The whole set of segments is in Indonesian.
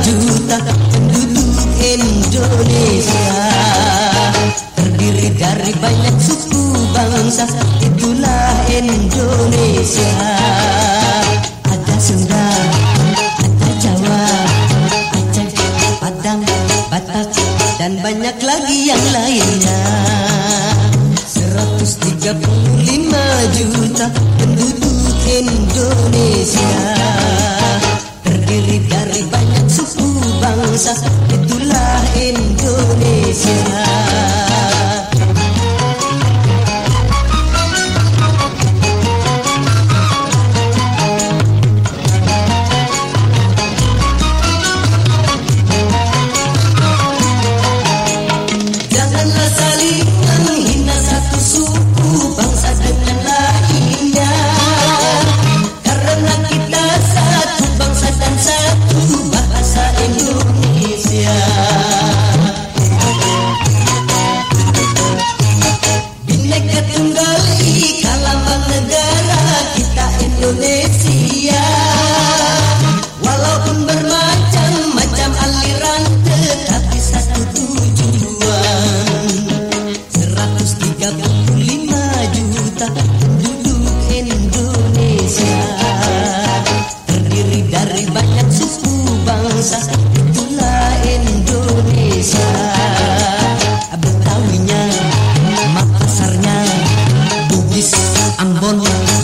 juta penduduk Indonesia. Terdiri dari banyak suku bangsa Itulah Indonesia. Ada Sunda, ada Jawa, Aceh, Padang, Batak Dan banyak lagi yang lainnya. 135 juta penduduk Indonesia bangsa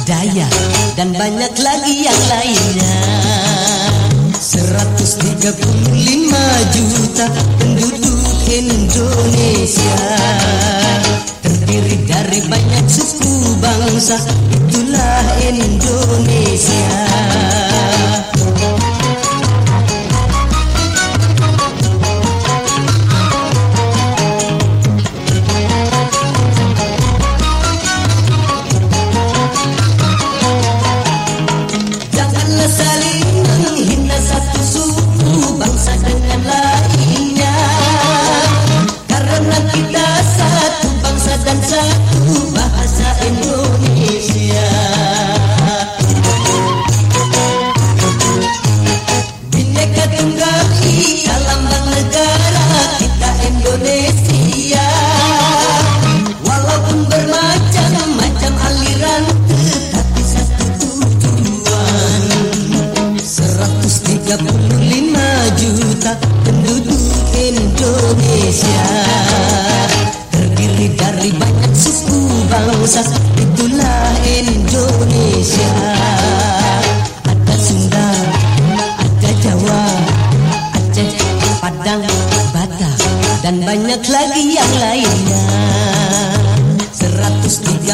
Dayak Dan banyak lagi yang lainnya. 135 juta penduduk Indonesia. Terdiri dari banyak suku bangsa Itulah Indonesia Indonesia. Terdiri dari banyak suku bangsa Itulah Indonesia. Ada Sunda, ada Jawa, Aceh, Padang, Batak Dan banyak lagi yang lainnya. 135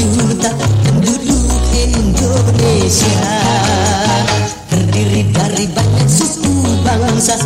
juta penduduk Indonesia. Terdiri dari banyak suku bangsa